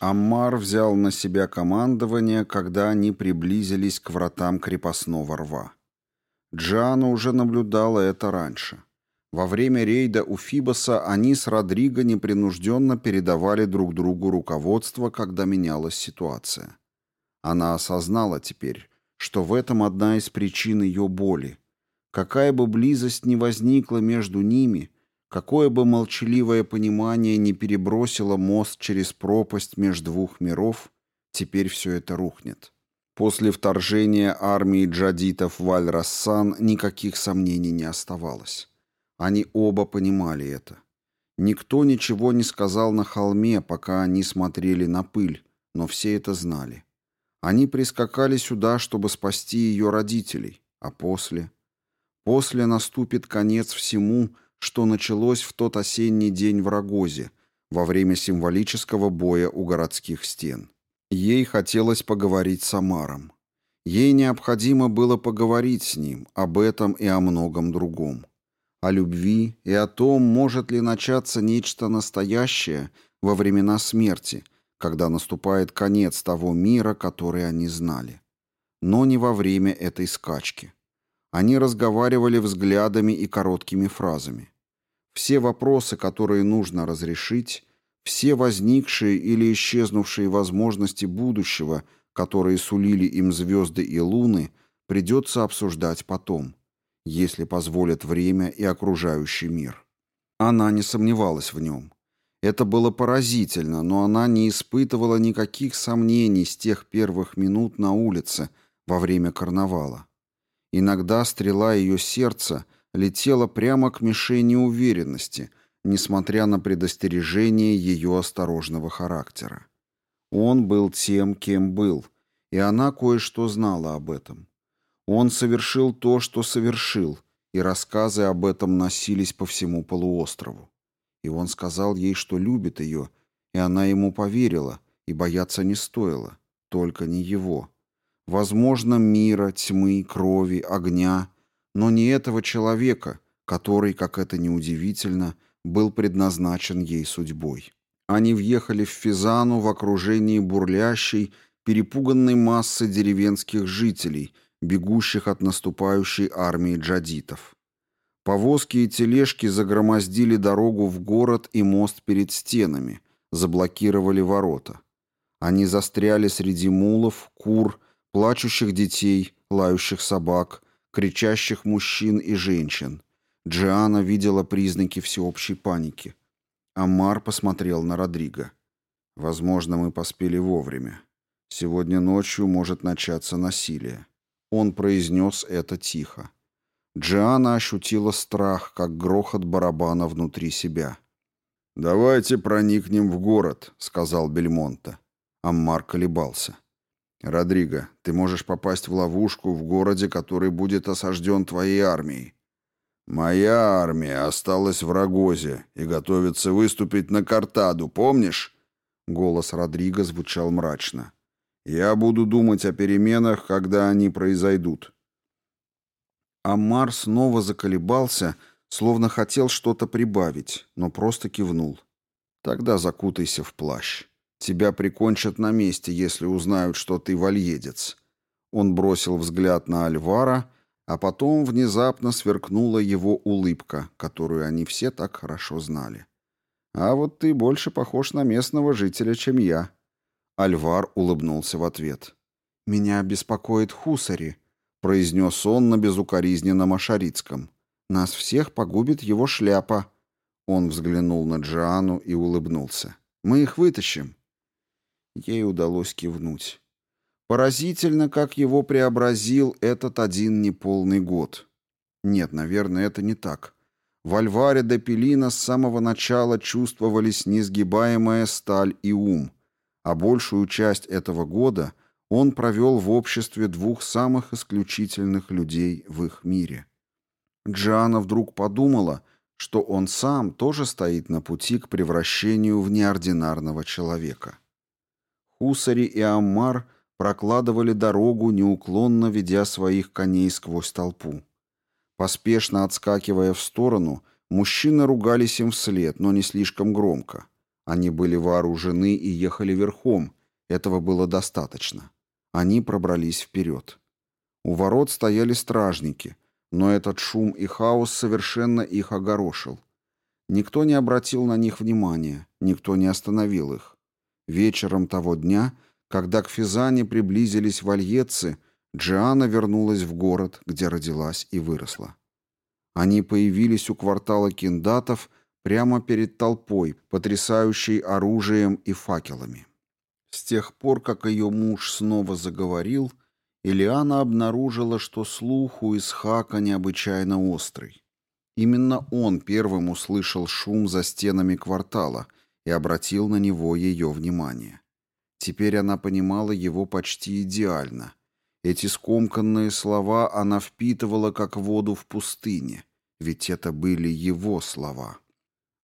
Аммар взял на себя командование, когда они приблизились к вратам крепостного рва. Джиана уже наблюдала это раньше. Во время рейда у Фибоса они с Родриго непринужденно передавали друг другу руководство, когда менялась ситуация. Она осознала теперь, что в этом одна из причин ее боли. Какая бы близость ни возникла между ними – Какое бы молчаливое понимание не перебросило мост через пропасть между двух миров, теперь все это рухнет. После вторжения армии джадитов в Аль-Рассан никаких сомнений не оставалось. Они оба понимали это. Никто ничего не сказал на холме, пока они смотрели на пыль, но все это знали. Они прискакали сюда, чтобы спасти ее родителей, а после... После наступит конец всему, что началось в тот осенний день в Рогозе, во время символического боя у городских стен. Ей хотелось поговорить с Амаром. Ей необходимо было поговорить с ним об этом и о многом другом. О любви и о том, может ли начаться нечто настоящее во времена смерти, когда наступает конец того мира, который они знали. Но не во время этой скачки. Они разговаривали взглядами и короткими фразами. Все вопросы, которые нужно разрешить, все возникшие или исчезнувшие возможности будущего, которые сулили им звезды и луны, придется обсуждать потом, если позволят время и окружающий мир. Она не сомневалась в нем. Это было поразительно, но она не испытывала никаких сомнений с тех первых минут на улице во время карнавала. Иногда стрела ее сердца летела прямо к мишени уверенности, несмотря на предостережение ее осторожного характера. Он был тем, кем был, и она кое-что знала об этом. Он совершил то, что совершил, и рассказы об этом носились по всему полуострову. И он сказал ей, что любит ее, и она ему поверила, и бояться не стоило, только не его. Возможно, мира, тьмы, крови, огня, но не этого человека, который, как это ни удивительно, был предназначен ей судьбой. Они въехали в Физану в окружении бурлящей, перепуганной массы деревенских жителей, бегущих от наступающей армии джадитов. Повозки и тележки загромоздили дорогу в город и мост перед стенами, заблокировали ворота. Они застряли среди мулов, кур, плачущих детей, лающих собак, кричащих мужчин и женщин. Джиана видела признаки всеобщей паники. Амар посмотрел на Родриго. «Возможно, мы поспели вовремя. Сегодня ночью может начаться насилие». Он произнес это тихо. Джиана ощутила страх, как грохот барабана внутри себя. «Давайте проникнем в город», — сказал Бельмонта. Аммар колебался. «Родриго, ты можешь попасть в ловушку в городе, который будет осажден твоей армией». «Моя армия осталась в Рогозе и готовится выступить на Картаду, помнишь?» Голос Родриго звучал мрачно. «Я буду думать о переменах, когда они произойдут». Амар снова заколебался, словно хотел что-то прибавить, но просто кивнул. «Тогда закутайся в плащ». Тебя прикончат на месте, если узнают, что ты вальедец». Он бросил взгляд на Альвара, а потом внезапно сверкнула его улыбка, которую они все так хорошо знали. «А вот ты больше похож на местного жителя, чем я». Альвар улыбнулся в ответ. «Меня беспокоит Хусари», — произнес он на безукоризненном ашарицком. «Нас всех погубит его шляпа». Он взглянул на Джиану и улыбнулся. «Мы их вытащим». Ей удалось кивнуть. Поразительно, как его преобразил этот один неполный год. Нет, наверное, это не так. В Альваре де Пелина с самого начала чувствовались несгибаемая сталь и ум, а большую часть этого года он провел в обществе двух самых исключительных людей в их мире. Джиана вдруг подумала, что он сам тоже стоит на пути к превращению в неординарного человека. Хусари и Аммар прокладывали дорогу, неуклонно ведя своих коней сквозь толпу. Поспешно отскакивая в сторону, мужчины ругались им вслед, но не слишком громко. Они были вооружены и ехали верхом. Этого было достаточно. Они пробрались вперед. У ворот стояли стражники, но этот шум и хаос совершенно их огорошил. Никто не обратил на них внимания, никто не остановил их. Вечером того дня, когда к Физане приблизились вальетцы, Джиана вернулась в город, где родилась и выросла. Они появились у квартала киндатов прямо перед толпой, потрясающей оружием и факелами. С тех пор, как ее муж снова заговорил, Илиана обнаружила, что слух у Исхака необычайно острый. Именно он первым услышал шум за стенами квартала и обратил на него ее внимание. Теперь она понимала его почти идеально. Эти скомканные слова она впитывала как воду в пустыне, ведь это были его слова.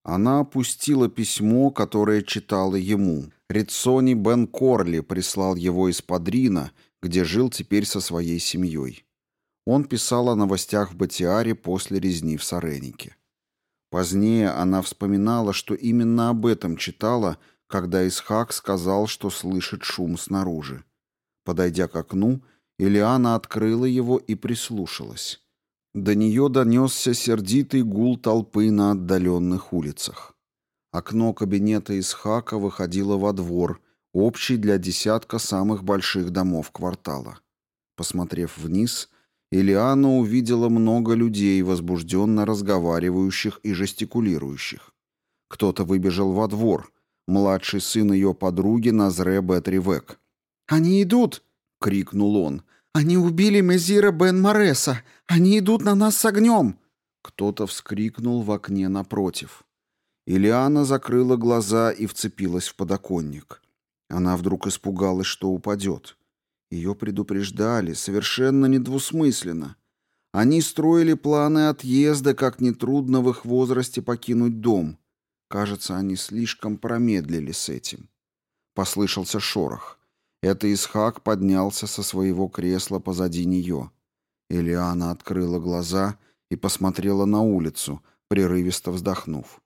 Она опустила письмо, которое читала ему. Рицони Бен Корли прислал его из Падрина, где жил теперь со своей семьей. Он писал о новостях в Батиаре после резни в Саренике. Позднее она вспоминала, что именно об этом читала, когда Исхак сказал, что слышит шум снаружи. Подойдя к окну, Илиана открыла его и прислушалась. До нее донесся сердитый гул толпы на отдаленных улицах. Окно кабинета Исхака выходило во двор, общий для десятка самых больших домов квартала. Посмотрев вниз, Илиана увидела много людей, возбужденно разговаривающих и жестикулирующих. Кто-то выбежал во двор, младший сын ее подруги Назре Бетривек. «Они идут!» — крикнул он. «Они убили Мезира Бен Мореса! Они идут на нас с огнем!» Кто-то вскрикнул в окне напротив. Илиана закрыла глаза и вцепилась в подоконник. Она вдруг испугалась, что упадет. Ее предупреждали, совершенно недвусмысленно. Они строили планы отъезда, как нетрудно в их возрасте покинуть дом. Кажется, они слишком промедлили с этим. Послышался шорох. Это Исхак поднялся со своего кресла позади нее. Элиана открыла глаза и посмотрела на улицу, прерывисто вздохнув.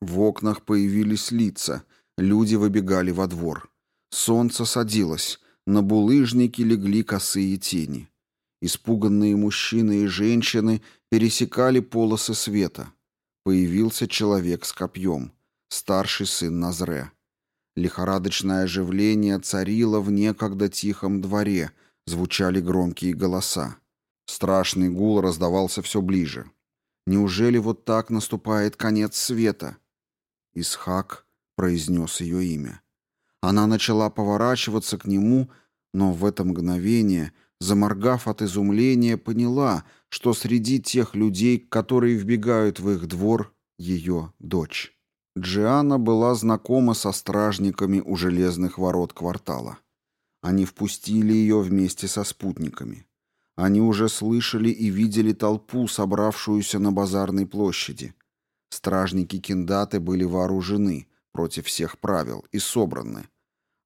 В окнах появились лица, люди выбегали во двор. Солнце садилось, на булыжники легли косые тени. Испуганные мужчины и женщины пересекали полосы света. Появился человек с копьем, старший сын Назре. Лихорадочное оживление царило в некогда тихом дворе, звучали громкие голоса. Страшный гул раздавался все ближе. Неужели вот так наступает конец света? Исхак произнес ее имя. Она начала поворачиваться к нему, но в это мгновение, заморгав от изумления, поняла, что среди тех людей, которые вбегают в их двор, ее дочь. Джиана была знакома со стражниками у железных ворот квартала. Они впустили ее вместе со спутниками. Они уже слышали и видели толпу, собравшуюся на базарной площади. Стражники Киндаты были вооружены, против всех правил и собраны.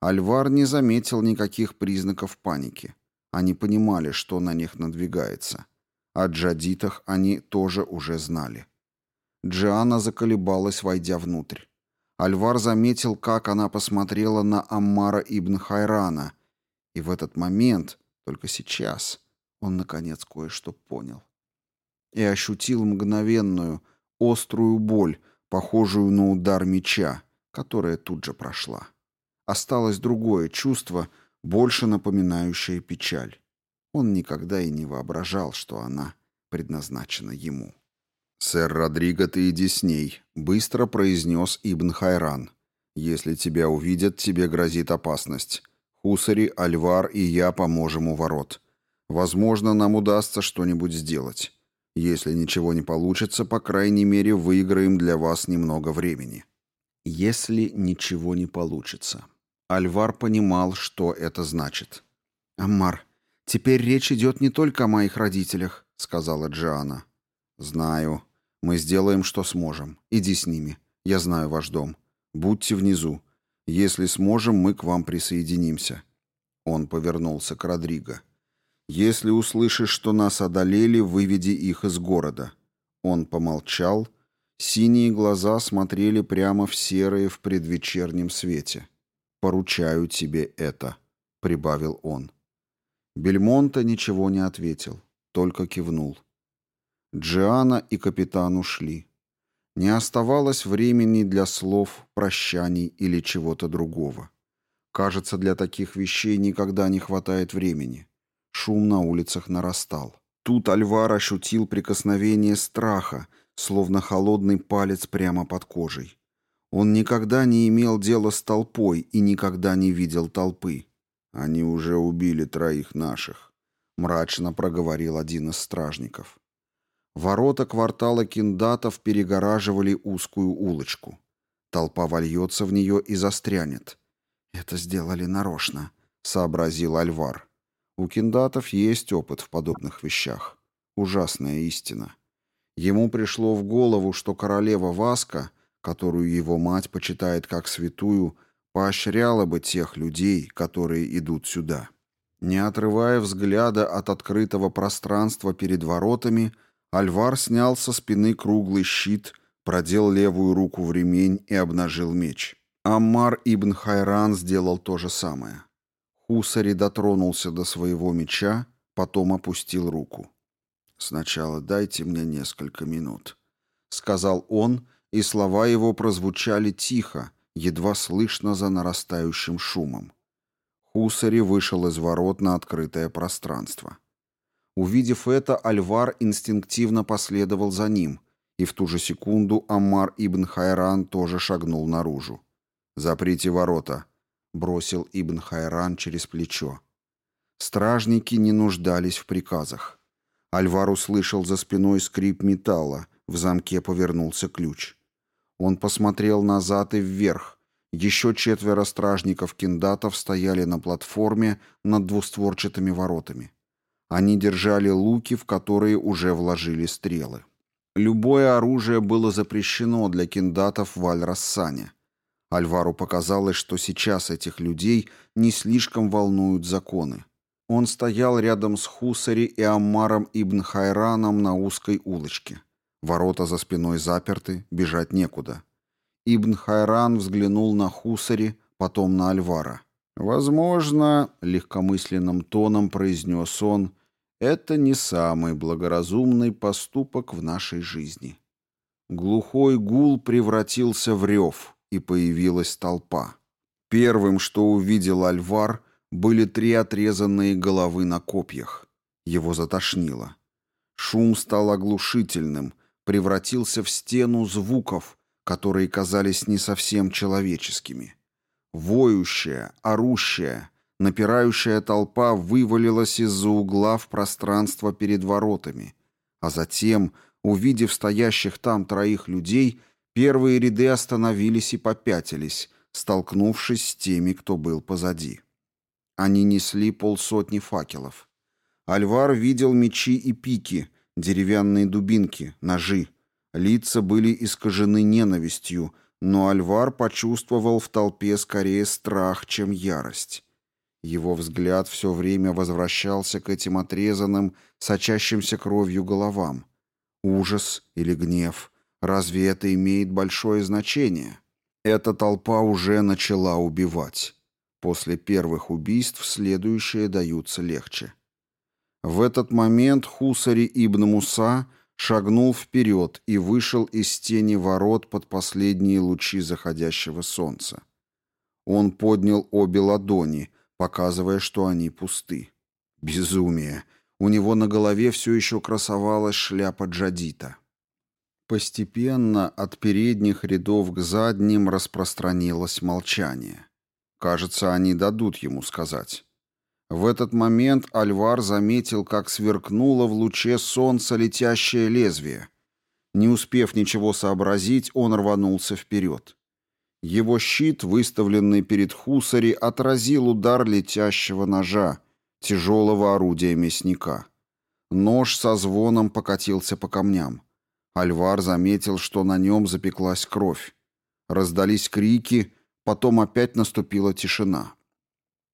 Альвар не заметил никаких признаков паники. Они понимали, что на них надвигается. О джадитах они тоже уже знали. Джиана заколебалась, войдя внутрь. Альвар заметил, как она посмотрела на Аммара ибн Хайрана. И в этот момент, только сейчас, он наконец кое-что понял. И ощутил мгновенную, острую боль, похожую на удар меча, которая тут же прошла. Осталось другое чувство, больше напоминающее печаль. Он никогда и не воображал, что она предназначена ему. «Сэр Родриго, ты иди с ней», — быстро произнес Ибн Хайран. «Если тебя увидят, тебе грозит опасность. Хусари, Альвар и я поможем у ворот. Возможно, нам удастся что-нибудь сделать. Если ничего не получится, по крайней мере, выиграем для вас немного времени». Если ничего не получится. Альвар понимал, что это значит. «Аммар, теперь речь идет не только о моих родителях», — сказала Джиана. «Знаю. Мы сделаем, что сможем. Иди с ними. Я знаю ваш дом. Будьте внизу. Если сможем, мы к вам присоединимся». Он повернулся к Родриго. «Если услышишь, что нас одолели, выведи их из города». Он помолчал Синие глаза смотрели прямо в серые в предвечернем свете. «Поручаю тебе это», — прибавил он. Бельмонта ничего не ответил, только кивнул. Джиана и капитан ушли. Не оставалось времени для слов, прощаний или чего-то другого. Кажется, для таких вещей никогда не хватает времени. Шум на улицах нарастал. Тут Альвар ощутил прикосновение страха, словно холодный палец прямо под кожей. Он никогда не имел дела с толпой и никогда не видел толпы. «Они уже убили троих наших», — мрачно проговорил один из стражников. Ворота квартала киндатов перегораживали узкую улочку. Толпа вольется в нее и застрянет. «Это сделали нарочно», — сообразил Альвар. У киндатов есть опыт в подобных вещах. Ужасная истина. Ему пришло в голову, что королева Васка, которую его мать почитает как святую, поощряла бы тех людей, которые идут сюда. Не отрывая взгляда от открытого пространства перед воротами, Альвар снял со спины круглый щит, продел левую руку в ремень и обнажил меч. Аммар ибн Хайран сделал то же самое. Хусари дотронулся до своего меча, потом опустил руку. «Сначала дайте мне несколько минут», — сказал он, и слова его прозвучали тихо, едва слышно за нарастающим шумом. Хусари вышел из ворот на открытое пространство. Увидев это, Альвар инстинктивно последовал за ним, и в ту же секунду Аммар ибн Хайран тоже шагнул наружу. «Заприте ворота», — бросил ибн Хайран через плечо. Стражники не нуждались в приказах. Альвар услышал за спиной скрип металла, в замке повернулся ключ. Он посмотрел назад и вверх. Еще четверо стражников-киндатов стояли на платформе над двустворчатыми воротами. Они держали луки, в которые уже вложили стрелы. Любое оружие было запрещено для киндатов в Аль-Рассане. Альвару показалось, что сейчас этих людей не слишком волнуют законы. Он стоял рядом с Хусари и Аммаром ибн Хайраном на узкой улочке. Ворота за спиной заперты, бежать некуда. Ибн Хайран взглянул на Хусари, потом на Альвара. «Возможно, — легкомысленным тоном произнес он, — это не самый благоразумный поступок в нашей жизни. Глухой гул превратился в рев, и появилась толпа. Первым, что увидел Альвар, были три отрезанные головы на копьях. Его затошнило. Шум стал оглушительным, превратился в стену звуков, которые казались не совсем человеческими. Воющая, орущая, Напирающая толпа вывалилась из-за угла в пространство перед воротами, а затем, увидев стоящих там троих людей, первые ряды остановились и попятились, столкнувшись с теми, кто был позади. Они несли полсотни факелов. Альвар видел мечи и пики, деревянные дубинки, ножи. Лица были искажены ненавистью, но Альвар почувствовал в толпе скорее страх, чем ярость. Его взгляд все время возвращался к этим отрезанным, сочащимся кровью головам. Ужас или гнев? Разве это имеет большое значение? Эта толпа уже начала убивать. После первых убийств следующие даются легче. В этот момент Хусари ибн Муса шагнул вперед и вышел из тени ворот под последние лучи заходящего солнца. Он поднял обе ладони, показывая, что они пусты. Безумие. У него на голове все еще красовалась шляпа джадита. Постепенно от передних рядов к задним распространилось молчание. Кажется, они дадут ему сказать. В этот момент Альвар заметил, как сверкнуло в луче солнца летящее лезвие. Не успев ничего сообразить, он рванулся вперед. Его щит, выставленный перед Хусари, отразил удар летящего ножа, тяжелого орудия мясника. Нож со звоном покатился по камням. Альвар заметил, что на нем запеклась кровь. Раздались крики, потом опять наступила тишина.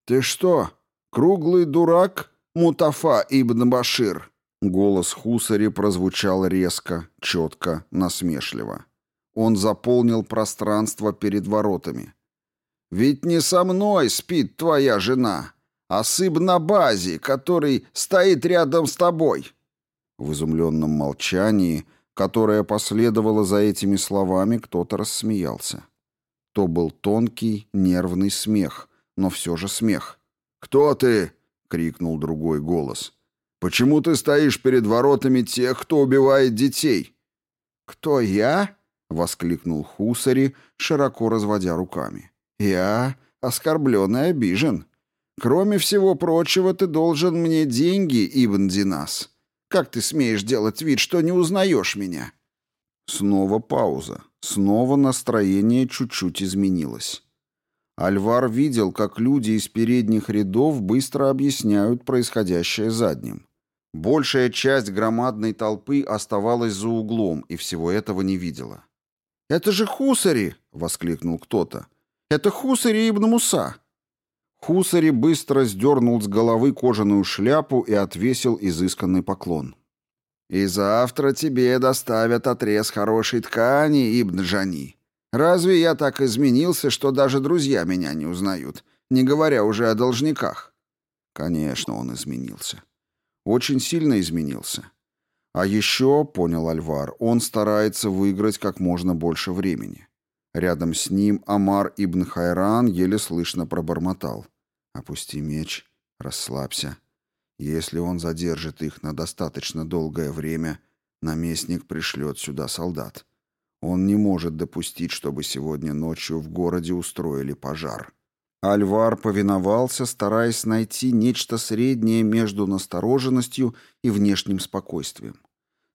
«Ты что, круглый дурак, Мутафа ибн Башир?» Голос Хусари прозвучал резко, четко, насмешливо. Он заполнил пространство перед воротами. «Ведь не со мной спит твоя жена, а с Ибн-Бази, который стоит рядом с тобой». В изумленном молчании, которое последовало за этими словами, кто-то рассмеялся. То был тонкий, нервный смех, но все же смех. «Кто ты?» — крикнул другой голос. «Почему ты стоишь перед воротами тех, кто убивает детей?» «Кто я?» — воскликнул Хусари, широко разводя руками. «Я оскорблен и обижен. Кроме всего прочего, ты должен мне деньги, Ибн Динас. Как ты смеешь делать вид, что не узнаешь меня?» Снова пауза. Снова настроение чуть-чуть изменилось. Альвар видел, как люди из передних рядов быстро объясняют происходящее задним. Большая часть громадной толпы оставалась за углом и всего этого не видела. «Это же Хусари!» — воскликнул кто-то. «Это Хусари ибн Муса!» Хусари быстро сдернул с головы кожаную шляпу и отвесил изысканный поклон. «И завтра тебе доставят отрез хорошей ткани, Ибн Джани. Разве я так изменился, что даже друзья меня не узнают, не говоря уже о должниках?» Конечно, он изменился. Очень сильно изменился. А еще, понял Альвар, он старается выиграть как можно больше времени. Рядом с ним Амар ибн Хайран еле слышно пробормотал. «Опусти меч, расслабься». Если он задержит их на достаточно долгое время, наместник пришлет сюда солдат. Он не может допустить, чтобы сегодня ночью в городе устроили пожар. Альвар повиновался, стараясь найти нечто среднее между настороженностью и внешним спокойствием.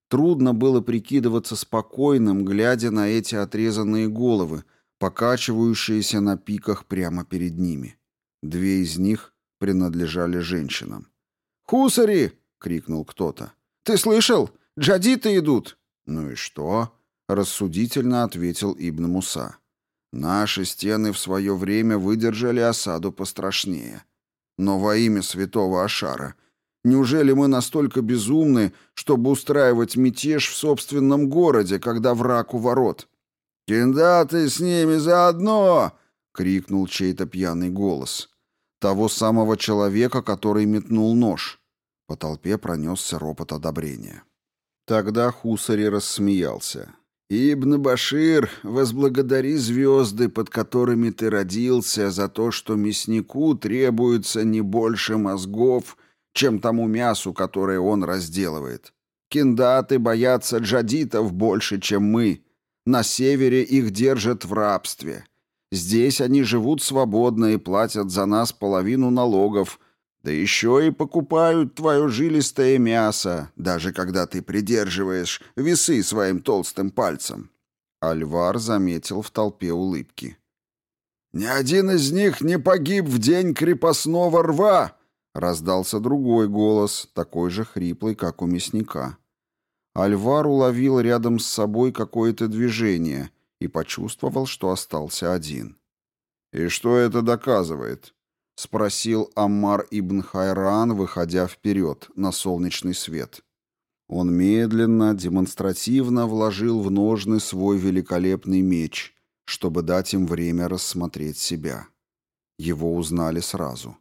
Трудно было прикидываться спокойным, глядя на эти отрезанные головы, покачивающиеся на пиках прямо перед ними. Две из них принадлежали женщинам. «Хусари!» — крикнул кто-то. «Ты слышал? Джадиты идут!» «Ну и что?» — рассудительно ответил Ибн Муса. «Наши стены в свое время выдержали осаду пострашнее. Но во имя святого Ашара, неужели мы настолько безумны, чтобы устраивать мятеж в собственном городе, когда враг у ворот?» «Киндаты с ними заодно!» — крикнул чей-то пьяный голос. Того самого человека, который метнул нож. По толпе пронесся ропот одобрения. Тогда Хусари рассмеялся. «Ибн Башир, возблагодари звезды, под которыми ты родился, за то, что мяснику требуется не больше мозгов, чем тому мясу, которое он разделывает. Киндаты боятся джадитов больше, чем мы. На севере их держат в рабстве. Здесь они живут свободно и платят за нас половину налогов, да еще и покупают твое жилистое мясо, даже когда ты придерживаешь весы своим толстым пальцем». Альвар заметил в толпе улыбки. «Ни один из них не погиб в день крепостного рва!» Раздался другой голос, такой же хриплый, как у мясника. Альвар уловил рядом с собой какое-то движение и почувствовал, что остался один. «И что это доказывает?» — спросил Аммар ибн Хайран, выходя вперед на солнечный свет. Он медленно, демонстративно вложил в ножны свой великолепный меч, чтобы дать им время рассмотреть себя. Его узнали сразу.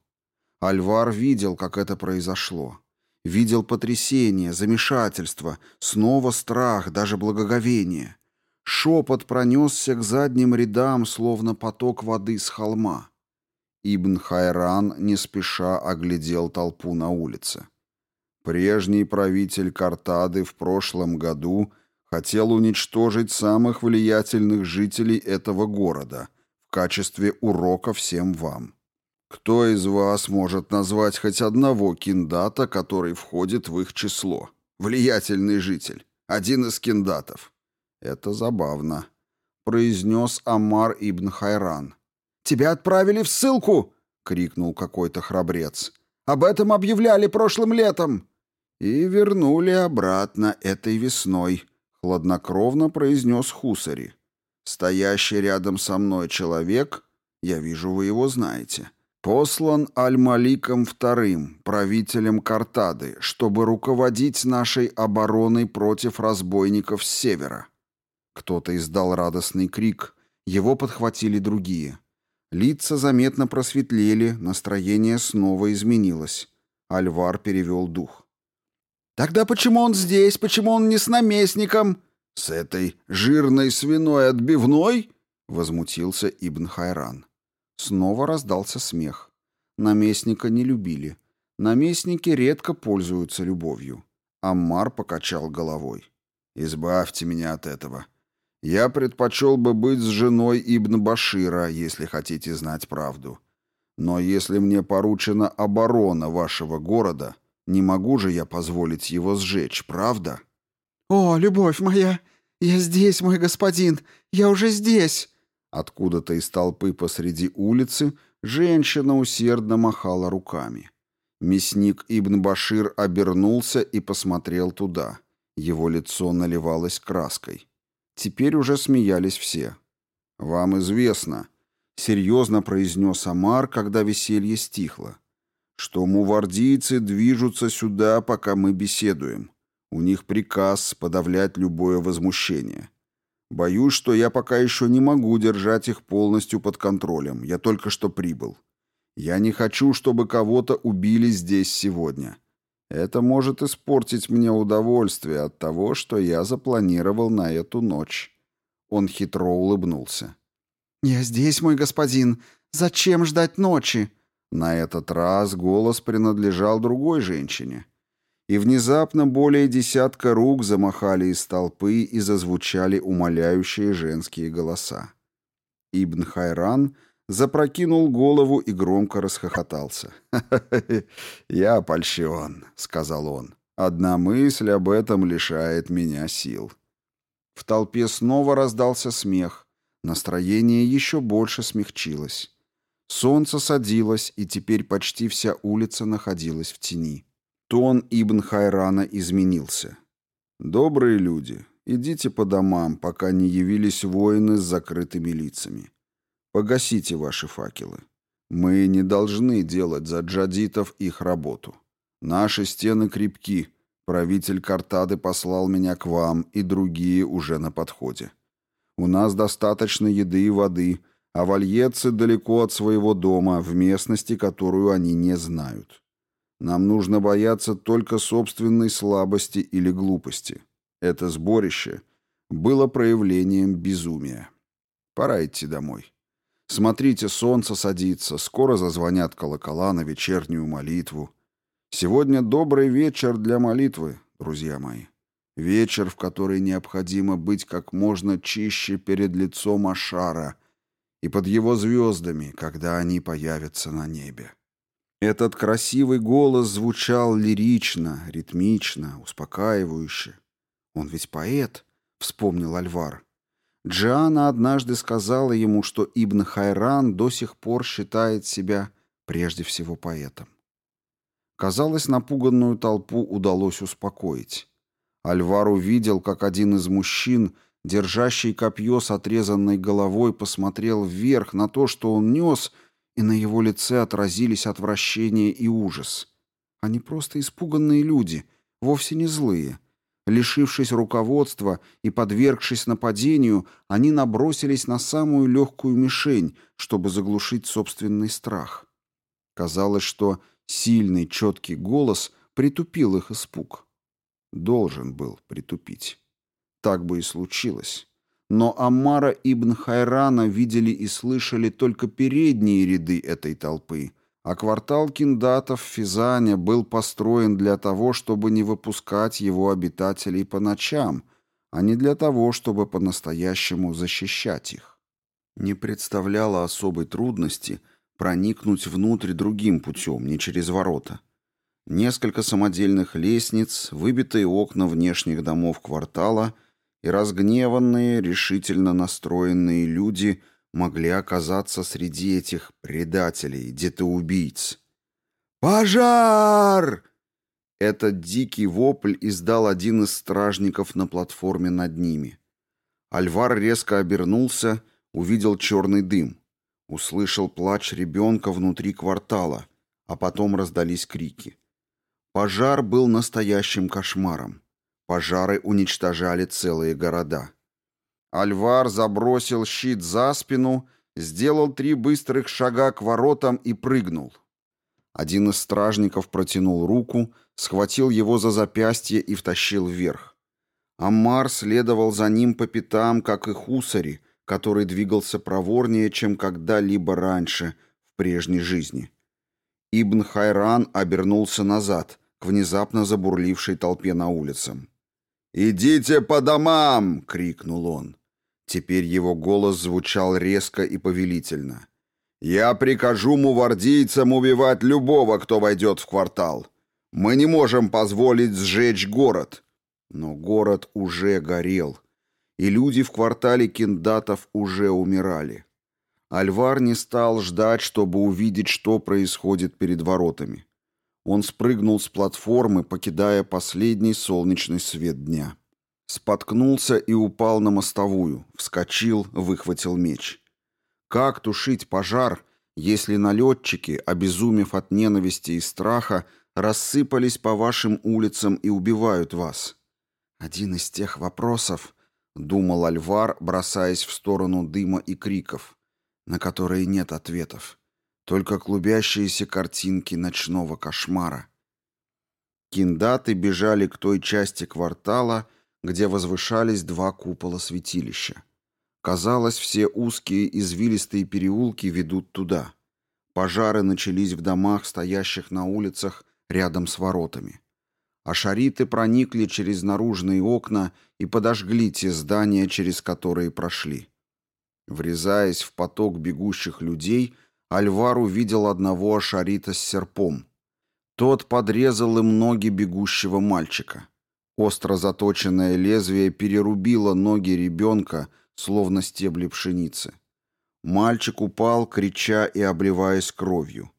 Альвар видел, как это произошло. Видел потрясение, замешательство, снова страх, даже благоговение. Шепот пронесся к задним рядам, словно поток воды с холма. Ибн Хайран не спеша оглядел толпу на улице. Прежний правитель Картады в прошлом году хотел уничтожить самых влиятельных жителей этого города в качестве урока всем вам. Кто из вас может назвать хоть одного киндата, который входит в их число? Влиятельный житель. Один из киндатов. Это забавно, произнес Амар ибн Хайран. «Тебя отправили в ссылку!» — крикнул какой-то храбрец. «Об этом объявляли прошлым летом!» «И вернули обратно этой весной», — хладнокровно произнес Хусари. «Стоящий рядом со мной человек, я вижу, вы его знаете, послан Аль-Маликом II, правителем Картады, чтобы руководить нашей обороной против разбойников с севера». Кто-то издал радостный крик, его подхватили другие. Лица заметно просветлели, настроение снова изменилось. Альвар перевел дух. «Тогда почему он здесь? Почему он не с наместником?» «С этой жирной свиной отбивной?» — возмутился Ибн Хайран. Снова раздался смех. Наместника не любили. Наместники редко пользуются любовью. Аммар покачал головой. «Избавьте меня от этого. Я предпочел бы быть с женой Ибн Башира, если хотите знать правду. Но если мне поручена оборона вашего города, не могу же я позволить его сжечь, правда?» «О, любовь моя! Я здесь, мой господин! Я уже здесь!» Откуда-то из толпы посреди улицы женщина усердно махала руками. Мясник Ибн Башир обернулся и посмотрел туда. Его лицо наливалось краской. Теперь уже смеялись все. «Вам известно», — серьезно произнес Амар, когда веселье стихло, «что мувардийцы движутся сюда, пока мы беседуем. У них приказ подавлять любое возмущение. Боюсь, что я пока еще не могу держать их полностью под контролем. Я только что прибыл. Я не хочу, чтобы кого-то убили здесь сегодня. Это может испортить мне удовольствие от того, что я запланировал на эту ночь». Он хитро улыбнулся. «Я здесь, мой господин. Зачем ждать ночи?» На этот раз голос принадлежал другой женщине. И внезапно более десятка рук замахали из толпы и зазвучали умоляющие женские голоса. Ибн Хайран запрокинул голову и громко расхохотался. «Я польщен», — сказал он. «Одна мысль об этом лишает меня сил». В толпе снова раздался смех. Настроение еще больше смягчилось. Солнце садилось, и теперь почти вся улица находилась в тени. Тон Ибн Хайрана изменился. «Добрые люди, идите по домам, пока не явились воины с закрытыми лицами. Погасите ваши факелы. Мы не должны делать за джадитов их работу. Наши стены крепки. Правитель Картады послал меня к вам, и другие уже на подходе. У нас достаточно еды и воды, а вальетцы далеко от своего дома, в местности, которую они не знают. Нам нужно бояться только собственной слабости или глупости. Это сборище было проявлением безумия. Пора идти домой. Смотрите, солнце садится, скоро зазвонят колокола на вечернюю молитву. Сегодня добрый вечер для молитвы, друзья мои. Вечер, в который необходимо быть как можно чище перед лицом Ашара и под его звездами, когда они появятся на небе. Этот красивый голос звучал лирично, ритмично, успокаивающе. «Он ведь поэт», — вспомнил Альвар. Джиана однажды сказала ему, что Ибн Хайран до сих пор считает себя прежде всего поэтом. Казалось, напуганную толпу удалось успокоить. Альвар увидел, как один из мужчин, держащий копье с отрезанной головой, посмотрел вверх на то, что он нес, и на его лице отразились отвращение и ужас. Они просто испуганные люди, вовсе не злые. Лишившись руководства и подвергшись нападению, они набросились на самую легкую мишень, чтобы заглушить собственный страх. Казалось, что сильный, четкий голос притупил их испуг. Должен был притупить. Так бы и случилось. Но Аммара ибн Хайрана видели и слышали только передние ряды этой толпы — а квартал киндатов в Физане был построен для того, чтобы не выпускать его обитателей по ночам, а не для того, чтобы по-настоящему защищать их. Не представляло особой трудности проникнуть внутрь другим путем, не через ворота. Несколько самодельных лестниц, выбитые окна внешних домов квартала и разгневанные, решительно настроенные люди – могли оказаться среди этих предателей, детоубийц. «Пожар!» Этот дикий вопль издал один из стражников на платформе над ними. Альвар резко обернулся, увидел черный дым. Услышал плач ребенка внутри квартала, а потом раздались крики. Пожар был настоящим кошмаром. Пожары уничтожали целые города. Альвар забросил щит за спину, сделал три быстрых шага к воротам и прыгнул. Один из стражников протянул руку, схватил его за запястье и втащил вверх. Аммар следовал за ним по пятам, как и Хусари, который двигался проворнее, чем когда-либо раньше в прежней жизни. Ибн Хайран обернулся назад, к внезапно забурлившей толпе на улице. «Идите по домам!» — крикнул он. Теперь его голос звучал резко и повелительно. «Я прикажу мувардийцам убивать любого, кто войдет в квартал. Мы не можем позволить сжечь город». Но город уже горел, и люди в квартале киндатов уже умирали. Альвар не стал ждать, чтобы увидеть, что происходит перед воротами. Он спрыгнул с платформы, покидая последний солнечный свет дня. Споткнулся и упал на мостовую, вскочил, выхватил меч. Как тушить пожар, если налетчики, обезумев от ненависти и страха, рассыпались по вашим улицам и убивают вас? Один из тех вопросов, думал Альвар, бросаясь в сторону дыма и криков, на которые нет ответов, только клубящиеся картинки ночного кошмара. Киндаты бежали к той части квартала, где возвышались два купола святилища. Казалось, все узкие извилистые переулки ведут туда. Пожары начались в домах, стоящих на улицах рядом с воротами. А шариты проникли через наружные окна и подожгли те здания, через которые прошли. Врезаясь в поток бегущих людей, Альвар увидел одного ашарита с серпом. Тот подрезал им ноги бегущего мальчика. Остро заточенное лезвие перерубило ноги ребенка, словно стебли пшеницы. Мальчик упал, крича и обливаясь кровью.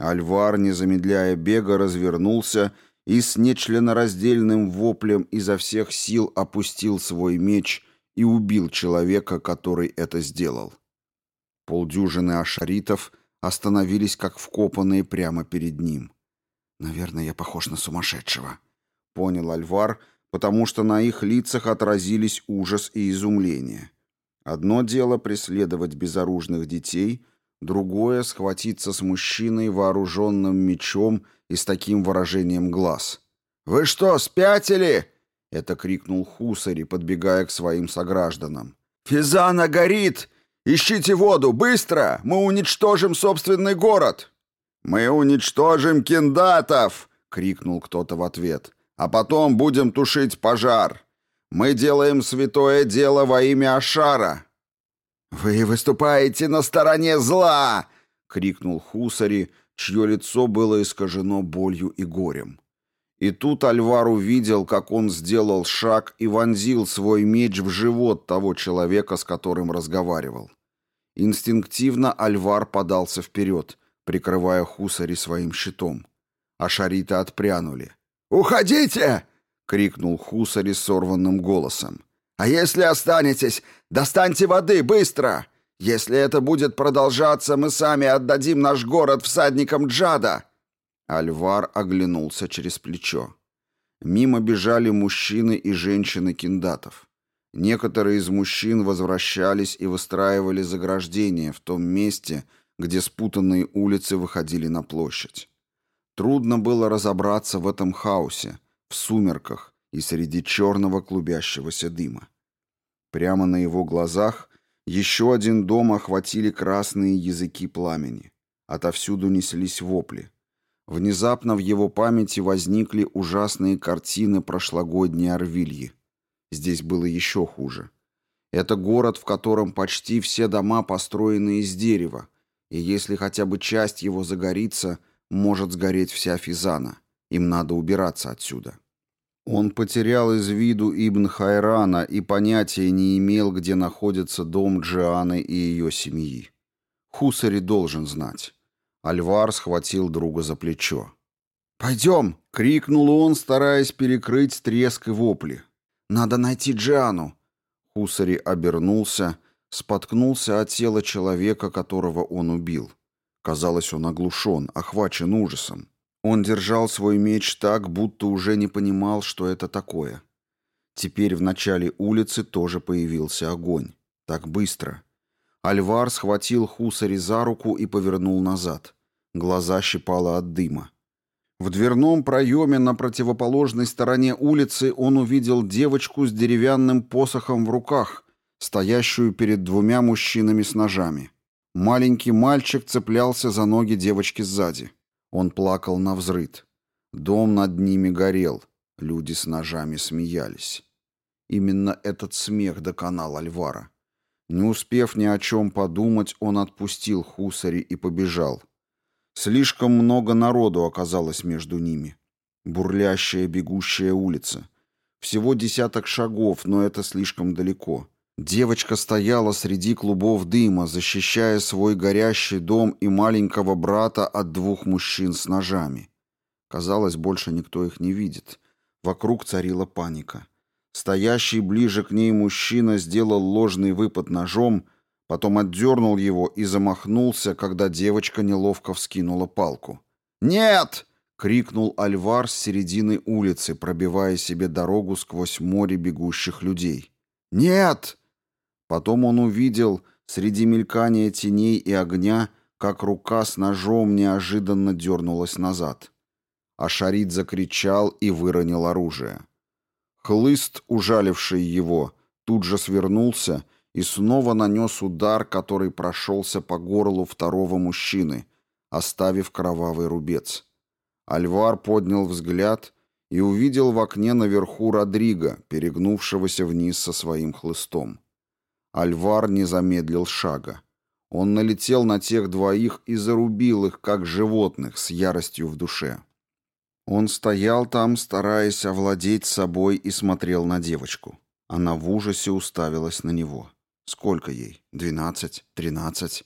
Альвар, не замедляя бега, развернулся и с нечленораздельным воплем изо всех сил опустил свой меч и убил человека, который это сделал. Полдюжины ашаритов остановились как вкопанные прямо перед ним. «Наверное, я похож на сумасшедшего», понял Альвар, потому что на их лицах отразились ужас и изумление. Одно дело преследовать безоружных детей, другое — схватиться с мужчиной, вооруженным мечом и с таким выражением глаз. «Вы что, спятили?» — это крикнул Хусари, подбегая к своим согражданам. «Физана горит! Ищите воду, быстро! Мы уничтожим собственный город!» «Мы уничтожим киндатов!» — крикнул кто-то в ответ а потом будем тушить пожар. Мы делаем святое дело во имя Ашара». «Вы выступаете на стороне зла!» — крикнул Хусари, чье лицо было искажено болью и горем. И тут Альвар увидел, как он сделал шаг и вонзил свой меч в живот того человека, с которым разговаривал. Инстинктивно Альвар подался вперед, прикрывая Хусари своим щитом. Ашариты отпрянули. «Уходите!» — крикнул Хусари сорванным голосом. «А если останетесь, достаньте воды, быстро! Если это будет продолжаться, мы сами отдадим наш город всадникам Джада!» Альвар оглянулся через плечо. Мимо бежали мужчины и женщины киндатов. Некоторые из мужчин возвращались и выстраивали заграждения в том месте, где спутанные улицы выходили на площадь. Трудно было разобраться в этом хаосе, в сумерках и среди черного клубящегося дыма. Прямо на его глазах еще один дом охватили красные языки пламени. Отовсюду неслись вопли. Внезапно в его памяти возникли ужасные картины прошлогодней Орвильи. Здесь было еще хуже. Это город, в котором почти все дома построены из дерева, и если хотя бы часть его загорится – может сгореть вся Физана. Им надо убираться отсюда. Он потерял из виду Ибн Хайрана и понятия не имел, где находится дом Джианы и ее семьи. Хусари должен знать. Альвар схватил друга за плечо. «Пойдем!» — крикнул он, стараясь перекрыть треск и вопли. «Надо найти Джиану!» Хусари обернулся, споткнулся от тела человека, которого он убил. Казалось, он оглушен, охвачен ужасом. Он держал свой меч так, будто уже не понимал, что это такое. Теперь в начале улицы тоже появился огонь. Так быстро. Альвар схватил Хусари за руку и повернул назад. Глаза щипало от дыма. В дверном проеме на противоположной стороне улицы он увидел девочку с деревянным посохом в руках, стоящую перед двумя мужчинами с ножами. Маленький мальчик цеплялся за ноги девочки сзади. Он плакал на взрыд. Дом над ними горел. Люди с ножами смеялись. Именно этот смех доконал Альвара. Не успев ни о чем подумать, он отпустил Хусари и побежал. Слишком много народу оказалось между ними. Бурлящая бегущая улица. Всего десяток шагов, но это слишком далеко. Девочка стояла среди клубов дыма, защищая свой горящий дом и маленького брата от двух мужчин с ножами. Казалось, больше никто их не видит. Вокруг царила паника. Стоящий ближе к ней мужчина сделал ложный выпад ножом, потом отдернул его и замахнулся, когда девочка неловко вскинула палку. «Нет!» — крикнул Альвар с середины улицы, пробивая себе дорогу сквозь море бегущих людей. «Нет!» Потом он увидел среди мелькания теней и огня, как рука с ножом неожиданно дернулась назад. А Шарид закричал и выронил оружие. Хлыст, ужаливший его, тут же свернулся и снова нанес удар, который прошелся по горлу второго мужчины, оставив кровавый рубец. Альвар поднял взгляд и увидел в окне наверху Родриго, перегнувшегося вниз со своим хлыстом. Альвар не замедлил шага. Он налетел на тех двоих и зарубил их, как животных, с яростью в душе. Он стоял там, стараясь овладеть собой, и смотрел на девочку. Она в ужасе уставилась на него. Сколько ей? Двенадцать? Тринадцать?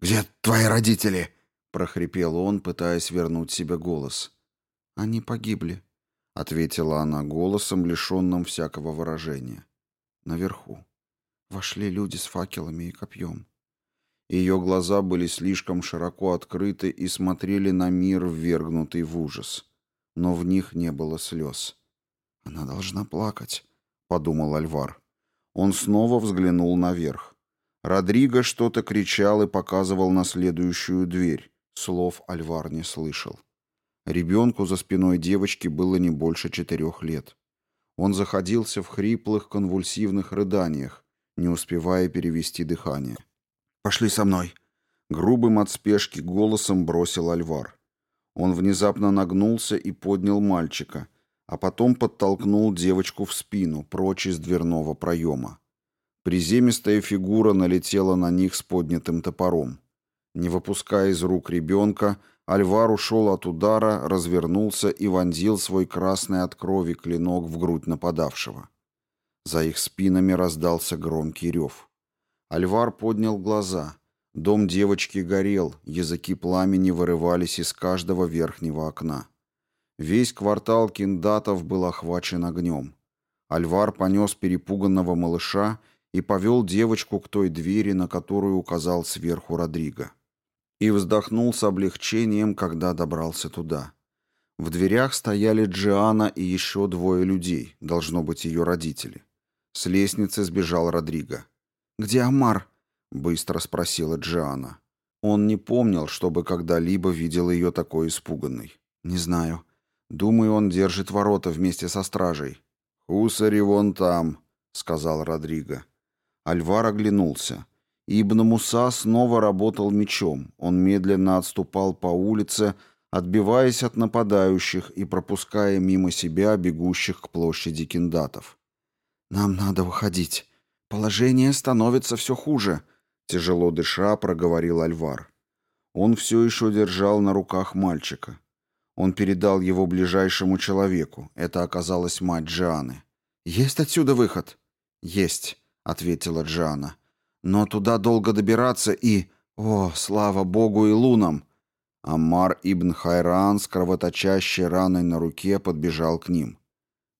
«Где твои родители?» — прохрипел он, пытаясь вернуть себе голос. «Они погибли», — ответила она голосом, лишенным всякого выражения. «Наверху». Вошли люди с факелами и копьем. Ее глаза были слишком широко открыты и смотрели на мир, ввергнутый в ужас. Но в них не было слез. «Она должна плакать», — подумал Альвар. Он снова взглянул наверх. Родриго что-то кричал и показывал на следующую дверь. Слов Альвар не слышал. Ребенку за спиной девочки было не больше четырех лет. Он заходился в хриплых конвульсивных рыданиях, не успевая перевести дыхание. «Пошли со мной!» Грубым от спешки голосом бросил Альвар. Он внезапно нагнулся и поднял мальчика, а потом подтолкнул девочку в спину, прочь из дверного проема. Приземистая фигура налетела на них с поднятым топором. Не выпуская из рук ребенка, Альвар ушел от удара, развернулся и вонзил свой красный от крови клинок в грудь нападавшего. За их спинами раздался громкий рев. Альвар поднял глаза. Дом девочки горел, языки пламени вырывались из каждого верхнего окна. Весь квартал киндатов был охвачен огнем. Альвар понес перепуганного малыша и повел девочку к той двери, на которую указал сверху Родриго. И вздохнул с облегчением, когда добрался туда. В дверях стояли Джиана и еще двое людей, должно быть ее родители. С лестницы сбежал Родриго. «Где Амар?» — быстро спросила Джиана. Он не помнил, чтобы когда-либо видел ее такой испуганной. «Не знаю. Думаю, он держит ворота вместе со стражей». «Хусари вон там», — сказал Родриго. Альвар оглянулся. Ибн Муса снова работал мечом. Он медленно отступал по улице, отбиваясь от нападающих и пропуская мимо себя бегущих к площади киндатов. «Нам надо выходить. Положение становится все хуже», — тяжело дыша проговорил Альвар. Он все еще держал на руках мальчика. Он передал его ближайшему человеку. Это оказалась мать Джианы. «Есть отсюда выход?» «Есть», — ответила Джиана. «Но туда долго добираться и... О, слава богу и лунам!» Аммар ибн Хайран с кровоточащей раной на руке подбежал к ним.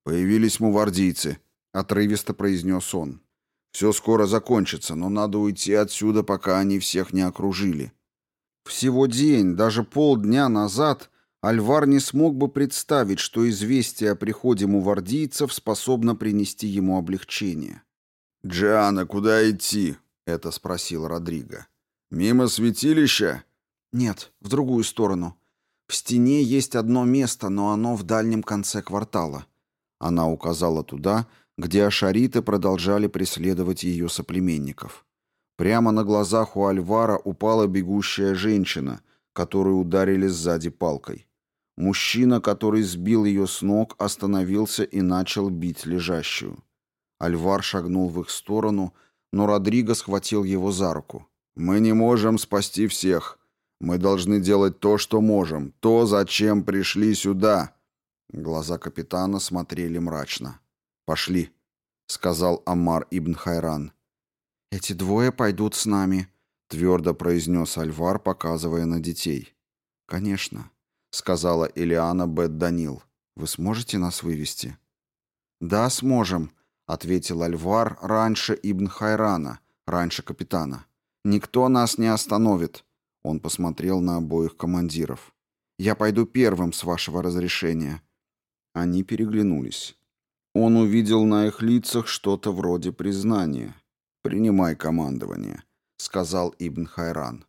«Появились мувардийцы», отрывисто произнес он. Все скоро закончится, но надо уйти отсюда, пока они всех не окружили. Всего день, даже полдня назад Альвар не смог бы представить, что известие о приходе мувардийцев способно принести ему облегчение. «Джиана, куда идти?» — это спросил Родриго. «Мимо святилища?» «Нет, в другую сторону. В стене есть одно место, но оно в дальнем конце квартала». Она указала туда, где ашариты продолжали преследовать ее соплеменников. Прямо на глазах у Альвара упала бегущая женщина, которую ударили сзади палкой. Мужчина, который сбил ее с ног, остановился и начал бить лежащую. Альвар шагнул в их сторону, но Родриго схватил его за руку. «Мы не можем спасти всех. Мы должны делать то, что можем, то, зачем пришли сюда». Глаза капитана смотрели мрачно. «Пошли», — сказал Амар ибн Хайран. «Эти двое пойдут с нами», — твердо произнес Альвар, показывая на детей. «Конечно», — сказала Элиана Бет Данил. «Вы сможете нас вывести?» «Да, сможем», — ответил Альвар раньше Ибн Хайрана, раньше капитана. «Никто нас не остановит», — он посмотрел на обоих командиров. «Я пойду первым, с вашего разрешения». Они переглянулись. Он увидел на их лицах что-то вроде признания. «Принимай командование», — сказал Ибн Хайран.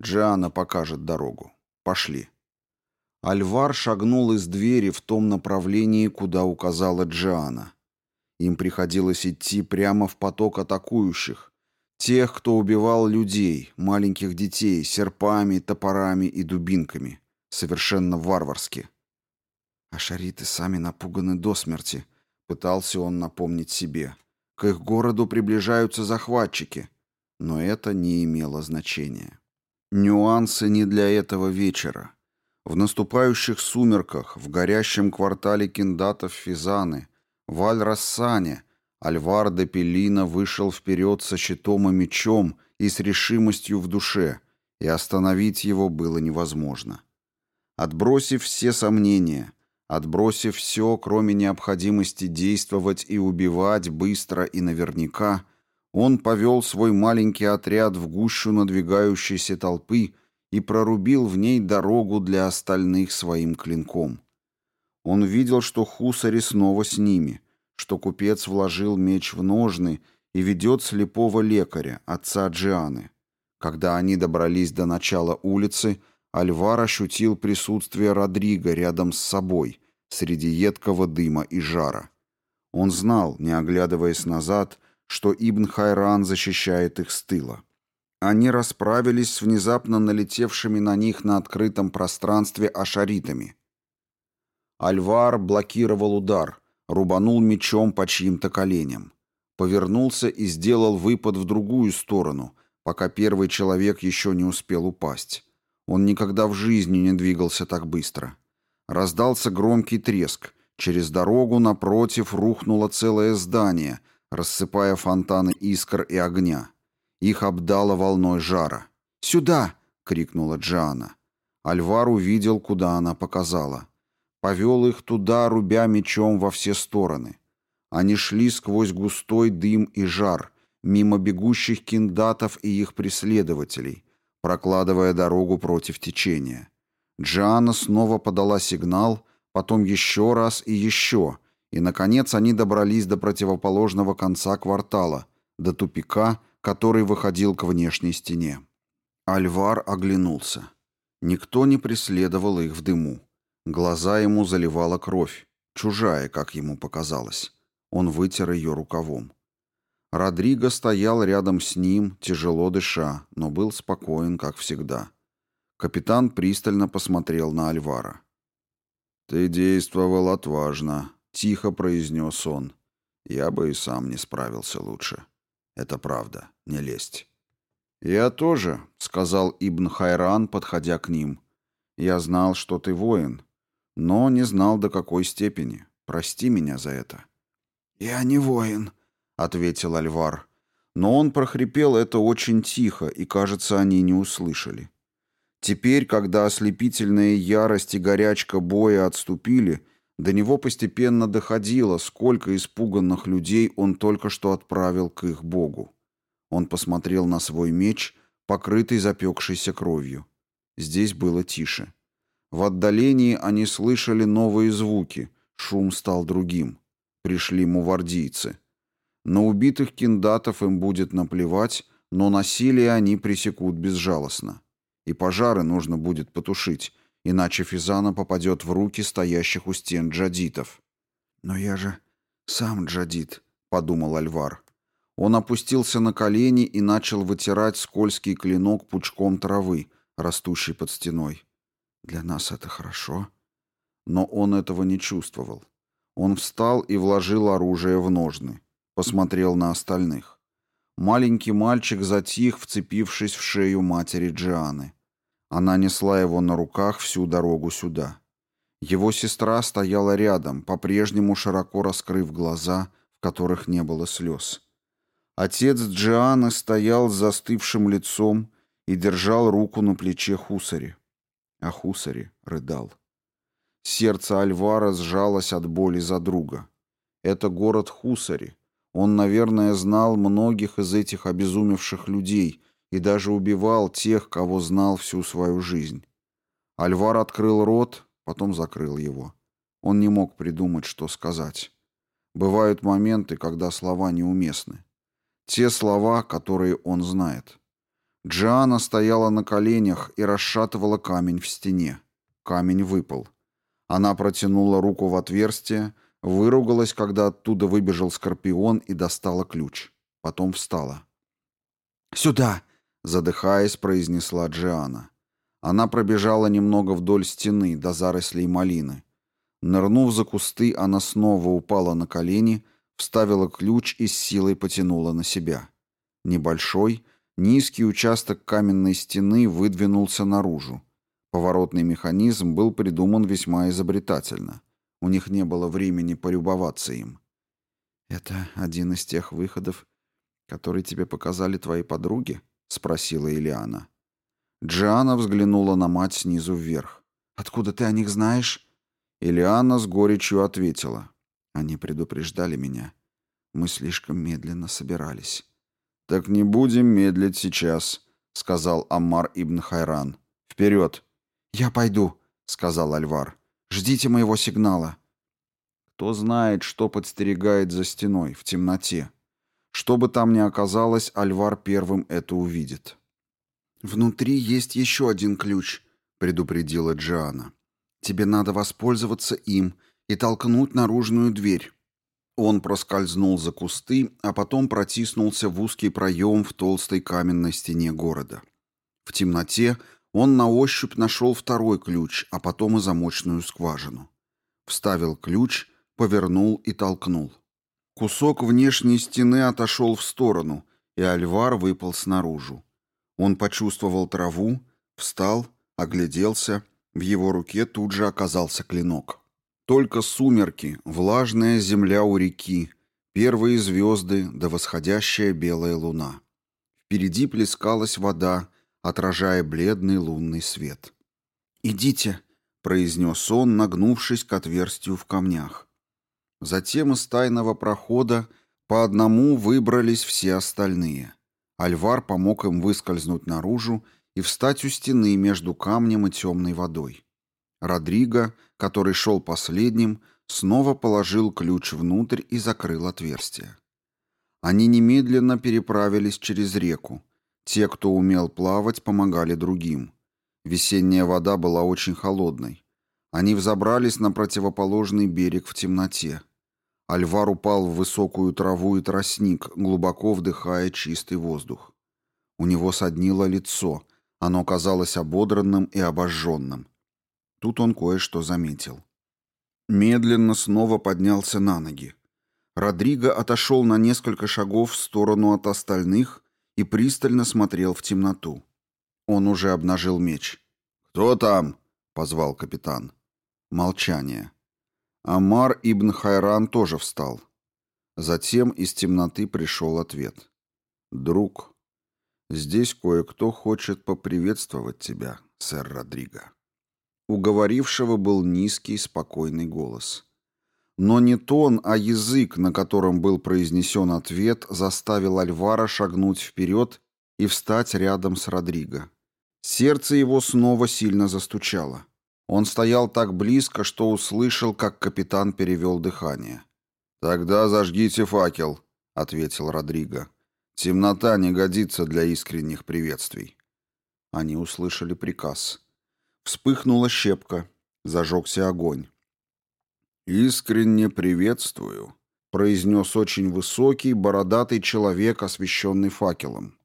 «Джиана покажет дорогу. Пошли». Альвар шагнул из двери в том направлении, куда указала Джиана. Им приходилось идти прямо в поток атакующих, тех, кто убивал людей, маленьких детей, серпами, топорами и дубинками, совершенно варварски. А шариты сами напуганы до смерти —— пытался он напомнить себе. «К их городу приближаются захватчики». Но это не имело значения. Нюансы не для этого вечера. В наступающих сумерках, в горящем квартале киндатов Физаны, в Аль-Рассане, Альвар де Пелина вышел вперед со щитом и мечом и с решимостью в душе, и остановить его было невозможно. Отбросив все сомнения, Отбросив все, кроме необходимости действовать и убивать быстро и наверняка, он повел свой маленький отряд в гущу надвигающейся толпы и прорубил в ней дорогу для остальных своим клинком. Он видел, что Хусари снова с ними, что купец вложил меч в ножны и ведет слепого лекаря, отца Джианы. Когда они добрались до начала улицы, Альвар ощутил присутствие Родриго рядом с собой, среди едкого дыма и жара. Он знал, не оглядываясь назад, что Ибн Хайран защищает их с тыла. Они расправились с внезапно налетевшими на них на открытом пространстве ашаритами. Альвар блокировал удар, рубанул мечом по чьим-то коленям. Повернулся и сделал выпад в другую сторону, пока первый человек еще не успел упасть. Он никогда в жизни не двигался так быстро. Раздался громкий треск. Через дорогу напротив рухнуло целое здание, рассыпая фонтаны искр и огня. Их обдало волной жара. «Сюда!» — крикнула Джиана. Альвар увидел, куда она показала. Повел их туда, рубя мечом во все стороны. Они шли сквозь густой дым и жар, мимо бегущих киндатов и их преследователей, прокладывая дорогу против течения. Джиана снова подала сигнал, потом еще раз и еще, и, наконец, они добрались до противоположного конца квартала, до тупика, который выходил к внешней стене. Альвар оглянулся. Никто не преследовал их в дыму. Глаза ему заливала кровь, чужая, как ему показалось. Он вытер ее рукавом. Родриго стоял рядом с ним, тяжело дыша, но был спокоен, как всегда. Капитан пристально посмотрел на Альвара. «Ты действовал отважно», — тихо произнес он. «Я бы и сам не справился лучше. Это правда, не лезть». «Я тоже», — сказал Ибн Хайран, подходя к ним. «Я знал, что ты воин, но не знал до какой степени. Прости меня за это». «Я не воин», — ответил Альвар. Но он прохрипел это очень тихо, и, кажется, они не услышали. Теперь, когда ослепительная ярость и горячка боя отступили, до него постепенно доходило, сколько испуганных людей он только что отправил к их богу. Он посмотрел на свой меч, покрытый запекшейся кровью. Здесь было тише. В отдалении они слышали новые звуки, шум стал другим. Пришли мувардийцы. На убитых киндатов им будет наплевать, но насилие они пресекут безжалостно. И пожары нужно будет потушить, иначе Физана попадет в руки стоящих у стен джадитов. «Но я же сам джадит», — подумал Альвар. Он опустился на колени и начал вытирать скользкий клинок пучком травы, растущей под стеной. «Для нас это хорошо». Но он этого не чувствовал. Он встал и вложил оружие в ножны. Посмотрел на остальных. Маленький мальчик затих, вцепившись в шею матери Джианы. Она несла его на руках всю дорогу сюда. Его сестра стояла рядом, по-прежнему широко раскрыв глаза, в которых не было слез. Отец Джианы стоял с застывшим лицом и держал руку на плече Хусари. А Хусари рыдал. Сердце Альвара сжалось от боли за друга. Это город Хусари. Он, наверное, знал многих из этих обезумевших людей и даже убивал тех, кого знал всю свою жизнь. Альвар открыл рот, потом закрыл его. Он не мог придумать, что сказать. Бывают моменты, когда слова неуместны. Те слова, которые он знает. Джиана стояла на коленях и расшатывала камень в стене. Камень выпал. Она протянула руку в отверстие, выругалась, когда оттуда выбежал скорпион и достала ключ. Потом встала. «Сюда!» — задыхаясь, произнесла Джиана. Она пробежала немного вдоль стены до зарослей малины. Нырнув за кусты, она снова упала на колени, вставила ключ и с силой потянула на себя. Небольшой, низкий участок каменной стены выдвинулся наружу. Поворотный механизм был придуман весьма изобретательно. У них не было времени полюбоваться им. «Это один из тех выходов, которые тебе показали твои подруги?» — спросила Ильяна. Джиана взглянула на мать снизу вверх. «Откуда ты о них знаешь?» Ильяна с горечью ответила. «Они предупреждали меня. Мы слишком медленно собирались». «Так не будем медлить сейчас», — сказал Аммар ибн Хайран. «Вперед!» «Я пойду», — сказал Альвар. «Ждите моего сигнала». Кто знает, что подстерегает за стеной, в темноте. Что бы там ни оказалось, Альвар первым это увидит. «Внутри есть еще один ключ», — предупредила Джиана. «Тебе надо воспользоваться им и толкнуть наружную дверь». Он проскользнул за кусты, а потом протиснулся в узкий проем в толстой каменной стене города. В темноте он на ощупь нашел второй ключ, а потом и замочную скважину. Вставил ключ, повернул и толкнул. Кусок внешней стены отошел в сторону, и Альвар выпал снаружи. Он почувствовал траву, встал, огляделся, в его руке тут же оказался клинок. Только сумерки, влажная земля у реки, первые звезды да восходящая белая луна. Впереди плескалась вода, отражая бледный лунный свет. «Идите», — произнес он, нагнувшись к отверстию в камнях. Затем из тайного прохода по одному выбрались все остальные. Альвар помог им выскользнуть наружу и встать у стены между камнем и темной водой. Родриго, который шел последним, снова положил ключ внутрь и закрыл отверстие. Они немедленно переправились через реку, те, кто умел плавать, помогали другим. Весенняя вода была очень холодной. Они взобрались на противоположный берег в темноте. Альвар упал в высокую траву и тростник, глубоко вдыхая чистый воздух. У него соднило лицо, оно казалось ободранным и обожженным. Тут он кое-что заметил. Медленно снова поднялся на ноги. Родриго отошел на несколько шагов в сторону от остальных и пристально смотрел в темноту. Он уже обнажил меч. «Кто там?» — позвал капитан. Молчание. Амар ибн Хайран тоже встал. Затем из темноты пришел ответ. «Друг, здесь кое-кто хочет поприветствовать тебя, сэр Родриго». У говорившего был низкий, спокойный голос. Но не тон, а язык, на котором был произнесен ответ, заставил Альвара шагнуть вперед и встать рядом с Родриго. Сердце его снова сильно застучало. Он стоял так близко, что услышал, как капитан перевел дыхание. «Тогда зажгите факел», — ответил Родриго. «Темнота не годится для искренних приветствий». Они услышали приказ. Вспыхнула щепка, зажегся огонь. «Искренне приветствую», — произнес очень высокий, бородатый человек, освещенный факелом.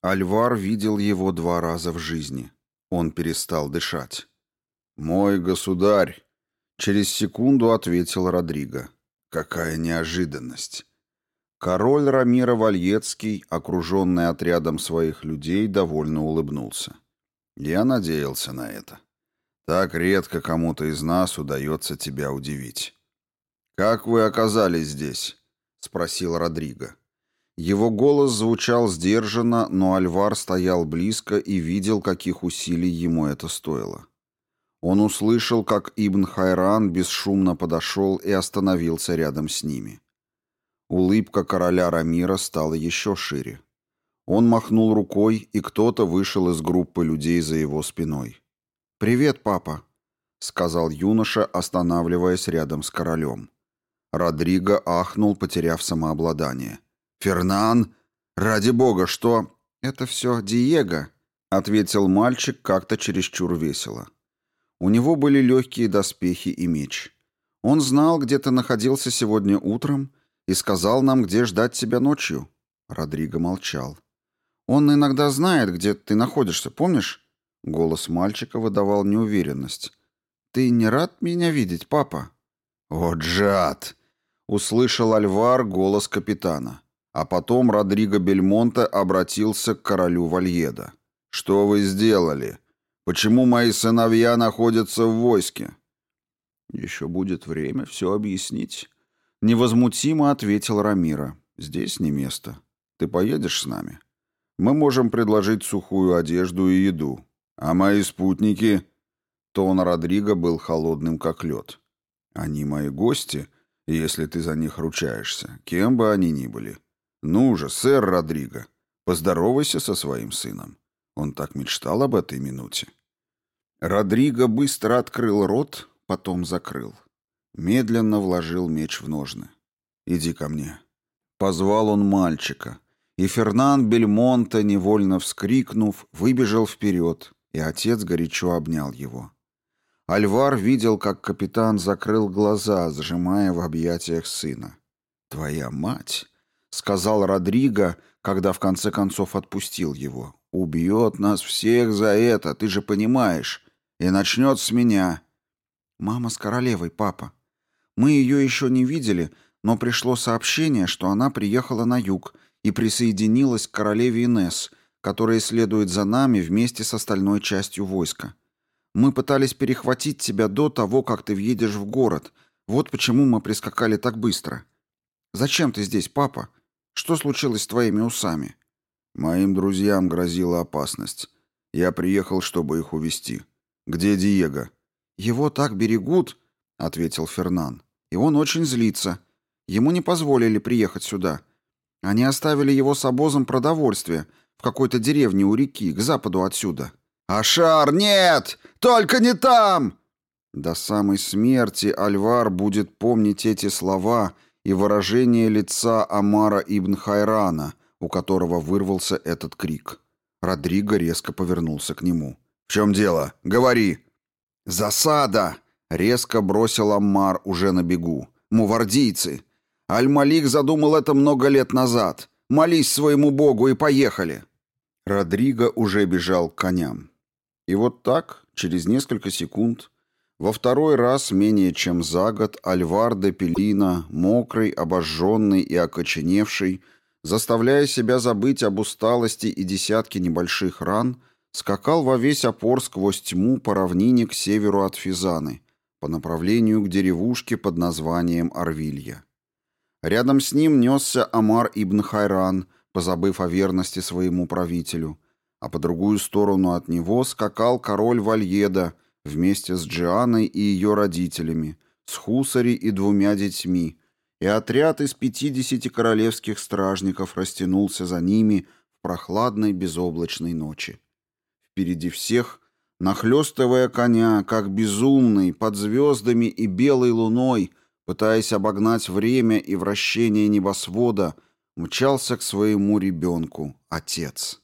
Альвар видел его два раза в жизни. Он перестал дышать. «Мой государь!» — через секунду ответил Родриго. «Какая неожиданность!» Король Рамира Вальецкий, окруженный отрядом своих людей, довольно улыбнулся. Я надеялся на это. Так редко кому-то из нас удается тебя удивить. «Как вы оказались здесь?» — спросил Родриго. Его голос звучал сдержанно, но Альвар стоял близко и видел, каких усилий ему это стоило. Он услышал, как Ибн Хайран бесшумно подошел и остановился рядом с ними. Улыбка короля Рамира стала еще шире. Он махнул рукой, и кто-то вышел из группы людей за его спиной. «Привет, папа», — сказал юноша, останавливаясь рядом с королем. Родриго ахнул, потеряв самообладание. «Фернан? Ради бога, что...» «Это все Диего», — ответил мальчик как-то чересчур весело. У него были легкие доспехи и меч. Он знал, где ты находился сегодня утром, и сказал нам, где ждать тебя ночью. Родриго молчал. Он иногда знает, где ты находишься, помнишь? Голос мальчика выдавал неуверенность. Ты не рад меня видеть, папа? О, Джад! Услышал Альвар голос капитана. А потом Родриго Бельмонте обратился к королю Вальеда. «Что вы сделали? Почему мои сыновья находятся в войске?» «Еще будет время все объяснить», — невозмутимо ответил Рамира. «Здесь не место. Ты поедешь с нами?» Мы можем предложить сухую одежду и еду. А мои спутники...» Тон Родриго был холодным, как лед. «Они мои гости, если ты за них ручаешься, кем бы они ни были. Ну же, сэр Родриго, поздоровайся со своим сыном. Он так мечтал об этой минуте». Родриго быстро открыл рот, потом закрыл. Медленно вложил меч в ножны. «Иди ко мне». Позвал он мальчика, и Фернан Бельмонте, невольно вскрикнув, выбежал вперед, и отец горячо обнял его. Альвар видел, как капитан закрыл глаза, сжимая в объятиях сына. «Твоя мать», — сказал Родриго, когда в конце концов отпустил его, — «убьет нас всех за это, ты же понимаешь, и начнет с меня». «Мама с королевой, папа. Мы ее еще не видели, но пришло сообщение, что она приехала на юг, и присоединилась к королеве Инесс, которая следует за нами вместе с остальной частью войска. Мы пытались перехватить тебя до того, как ты въедешь в город. Вот почему мы прискакали так быстро. Зачем ты здесь, папа? Что случилось с твоими усами? Моим друзьям грозила опасность. Я приехал, чтобы их увести. Где Диего? Его так берегут, ответил Фернан. И он очень злится. Ему не позволили приехать сюда. Они оставили его с обозом продовольствия в какой-то деревне у реки, к западу отсюда. «Ашар, нет! Только не там!» До самой смерти Альвар будет помнить эти слова и выражение лица Амара ибн Хайрана, у которого вырвался этот крик. Родриго резко повернулся к нему. «В чем дело? Говори!» «Засада!» — резко бросил Аммар уже на бегу. «Мувардийцы! Аль-Малик задумал это много лет назад. Молись своему богу и поехали. Родриго уже бежал к коням. И вот так, через несколько секунд, во второй раз менее чем за год Альвар де Пелина, мокрый, обожженный и окоченевший, заставляя себя забыть об усталости и десятке небольших ран, скакал во весь опор сквозь тьму по равнине к северу от Физаны, по направлению к деревушке под названием Арвилья. Рядом с ним несся Амар ибн Хайран, позабыв о верности своему правителю, а по другую сторону от него скакал король Вальеда вместе с Джианой и ее родителями, с Хусари и двумя детьми, и отряд из пятидесяти королевских стражников растянулся за ними в прохладной безоблачной ночи. Впереди всех Нахлёстывая коня, как безумный, под звездами и белой луной, пытаясь обогнать время и вращение небосвода, мчался к своему ребенку отец.